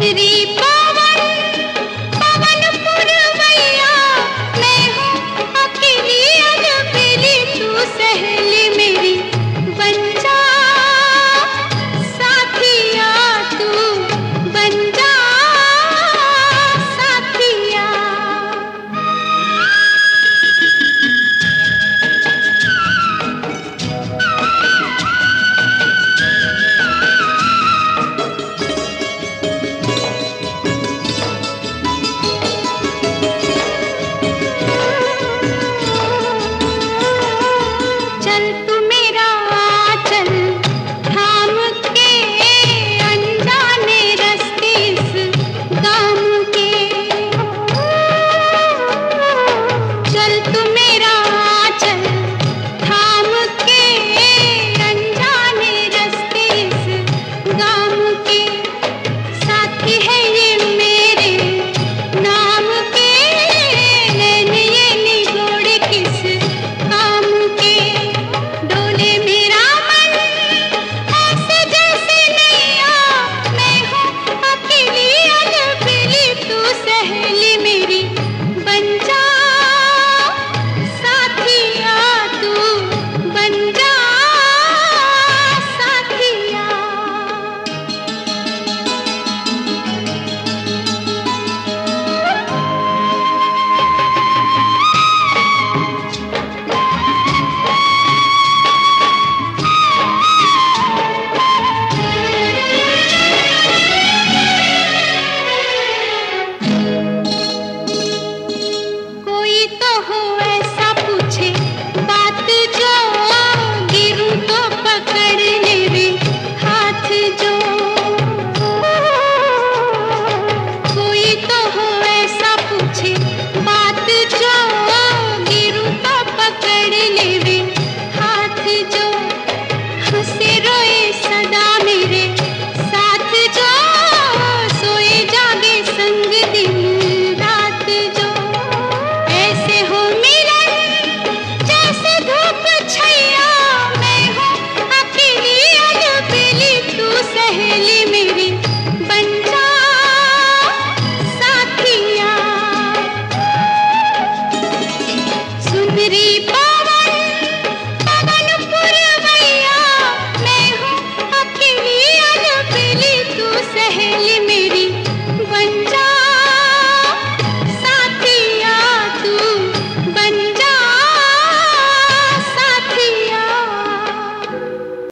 मेरी